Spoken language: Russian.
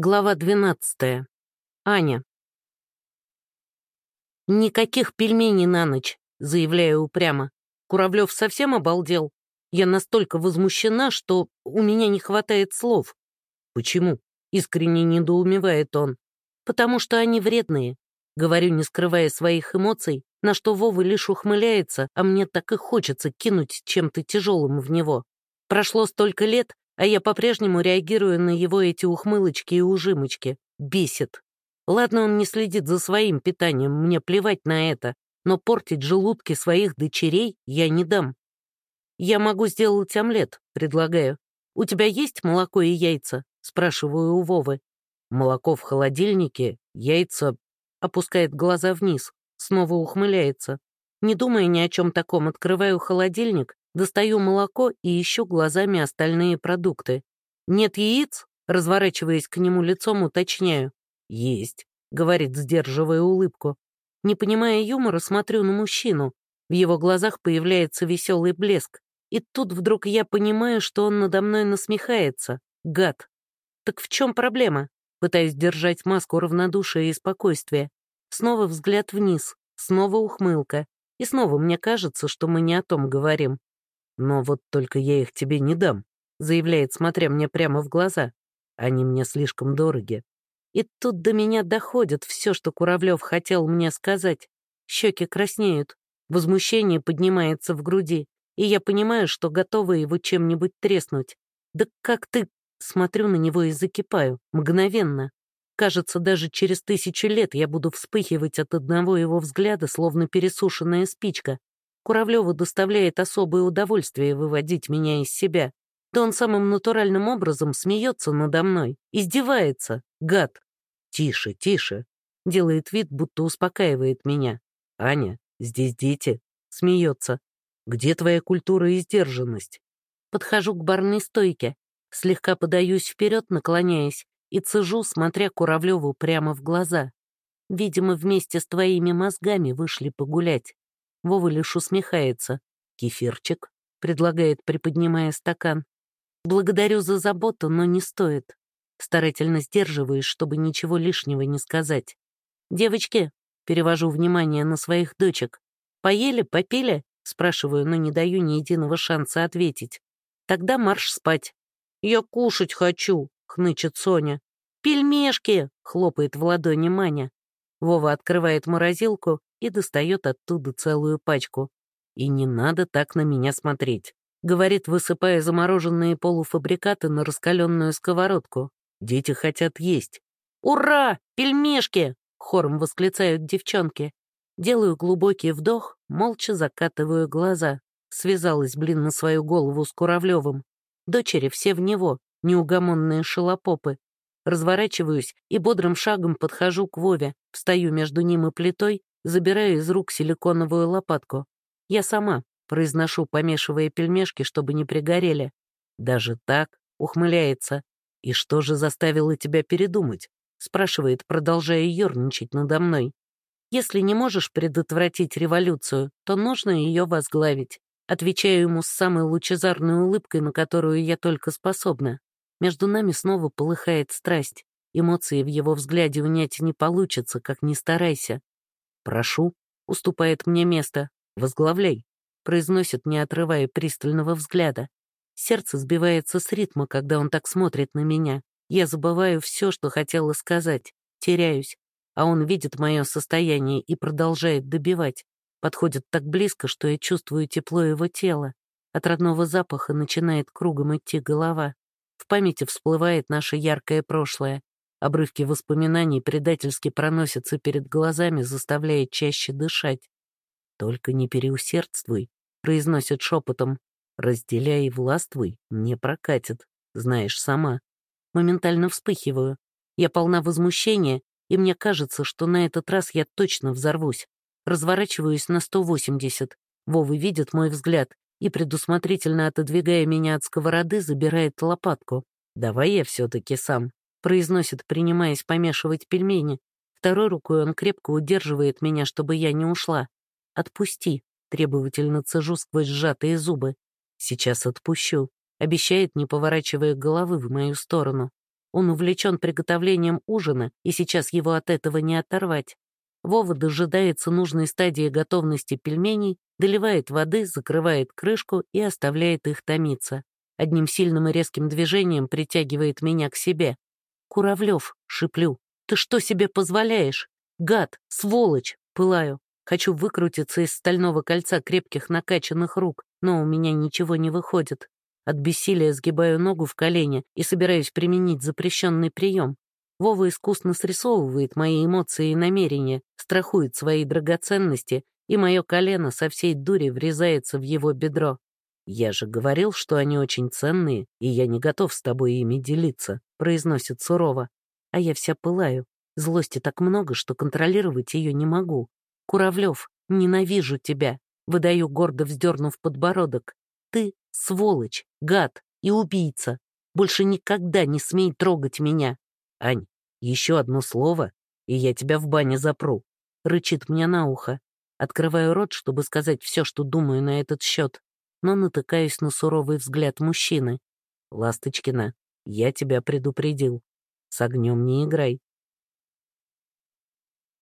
Глава 12. Аня. «Никаких пельменей на ночь», — заявляю упрямо. Куравлев совсем обалдел. Я настолько возмущена, что у меня не хватает слов. «Почему?» — искренне недоумевает он. «Потому что они вредные», — говорю, не скрывая своих эмоций, на что Вова лишь ухмыляется, а мне так и хочется кинуть чем-то тяжелым в него. Прошло столько лет, а я по-прежнему реагирую на его эти ухмылочки и ужимочки. Бесит. Ладно, он не следит за своим питанием, мне плевать на это, но портить желудки своих дочерей я не дам. «Я могу сделать омлет», — предлагаю. «У тебя есть молоко и яйца?» — спрашиваю у Вовы. «Молоко в холодильнике, яйца...» Опускает глаза вниз, снова ухмыляется. Не думая ни о чем таком, открываю холодильник Достаю молоко и ищу глазами остальные продукты. «Нет яиц?» Разворачиваясь к нему лицом, уточняю. «Есть», — говорит, сдерживая улыбку. Не понимая юмора, смотрю на мужчину. В его глазах появляется веселый блеск. И тут вдруг я понимаю, что он надо мной насмехается. Гад. Так в чем проблема? Пытаюсь держать маску равнодушия и спокойствия. Снова взгляд вниз, снова ухмылка. И снова мне кажется, что мы не о том говорим. «Но вот только я их тебе не дам», — заявляет, смотря мне прямо в глаза. «Они мне слишком дороги». И тут до меня доходит все, что Куравлев хотел мне сказать. Щеки краснеют, возмущение поднимается в груди, и я понимаю, что готова его чем-нибудь треснуть. Да как ты... Смотрю на него и закипаю, мгновенно. Кажется, даже через тысячу лет я буду вспыхивать от одного его взгляда, словно пересушенная спичка. Куравлеву доставляет особое удовольствие выводить меня из себя. Да он самым натуральным образом смеется надо мной, издевается, гад. «Тише, тише», — делает вид, будто успокаивает меня. «Аня, здесь дети», — смеется. «Где твоя культура и сдержанность?» Подхожу к барной стойке, слегка подаюсь вперед, наклоняясь, и цежу, смотря Куравлеву прямо в глаза. Видимо, вместе с твоими мозгами вышли погулять. Вова лишь усмехается. «Кефирчик», — предлагает, приподнимая стакан. «Благодарю за заботу, но не стоит». Старательно сдерживаюсь, чтобы ничего лишнего не сказать. «Девочки», — перевожу внимание на своих дочек, «поели, попили?» — спрашиваю, но не даю ни единого шанса ответить. «Тогда марш спать». «Я кушать хочу», — хнычет Соня. «Пельмешки!» — хлопает в ладони Маня. Вова открывает морозилку и достает оттуда целую пачку. «И не надо так на меня смотреть», — говорит, высыпая замороженные полуфабрикаты на раскаленную сковородку. «Дети хотят есть». «Ура! Пельмешки!» — хором восклицают девчонки. Делаю глубокий вдох, молча закатываю глаза. Связалась, блин, на свою голову с Куравлевым. Дочери все в него, неугомонные шелопопы. Разворачиваюсь и бодрым шагом подхожу к Вове, встаю между ним и плитой забираю из рук силиконовую лопатку. Я сама произношу, помешивая пельмешки, чтобы не пригорели. Даже так ухмыляется. «И что же заставило тебя передумать?» спрашивает, продолжая ерничать надо мной. «Если не можешь предотвратить революцию, то нужно ее возглавить». Отвечаю ему с самой лучезарной улыбкой, на которую я только способна. Между нами снова полыхает страсть. Эмоции в его взгляде унять не получится, как ни старайся. «Прошу», — уступает мне место, — «возглавляй», — произносит, не отрывая пристального взгляда. Сердце сбивается с ритма, когда он так смотрит на меня. Я забываю все, что хотела сказать, теряюсь, а он видит мое состояние и продолжает добивать. Подходит так близко, что я чувствую тепло его тела. От родного запаха начинает кругом идти голова. В памяти всплывает наше яркое прошлое. Обрывки воспоминаний предательски проносятся перед глазами, заставляя чаще дышать. «Только не переусердствуй», — произносит шепотом. «Разделяй и властвуй, не прокатит, знаешь сама». Моментально вспыхиваю. Я полна возмущения, и мне кажется, что на этот раз я точно взорвусь. Разворачиваюсь на 180. Вова видит мой взгляд и, предусмотрительно отодвигая меня от сковороды, забирает лопатку. «Давай я все-таки сам», произносит, принимаясь помешивать пельмени. Второй рукой он крепко удерживает меня, чтобы я не ушла. «Отпусти», — требовательно цежу сквозь сжатые зубы. «Сейчас отпущу», — обещает, не поворачивая головы в мою сторону. Он увлечен приготовлением ужина, и сейчас его от этого не оторвать. Вова дожидается нужной стадии готовности пельменей, доливает воды, закрывает крышку и оставляет их томиться. Одним сильным и резким движением притягивает меня к себе. «Куравлев», — шиплю, — «ты что себе позволяешь? Гад, сволочь!» — пылаю. Хочу выкрутиться из стального кольца крепких накачанных рук, но у меня ничего не выходит. От бессилия сгибаю ногу в колене и собираюсь применить запрещенный прием. Вова искусно срисовывает мои эмоции и намерения, страхует свои драгоценности, и мое колено со всей дури врезается в его бедро. «Я же говорил, что они очень ценные, и я не готов с тобой ими делиться», — произносит сурово. А я вся пылаю. Злости так много, что контролировать ее не могу. «Куравлев, ненавижу тебя», — выдаю гордо вздернув подбородок. «Ты — сволочь, гад и убийца. Больше никогда не смей трогать меня». «Ань, еще одно слово, и я тебя в бане запру», — рычит мне на ухо. Открываю рот, чтобы сказать все, что думаю на этот счет, но натыкаюсь на суровый взгляд мужчины. «Ласточкина, я тебя предупредил. С огнем не играй.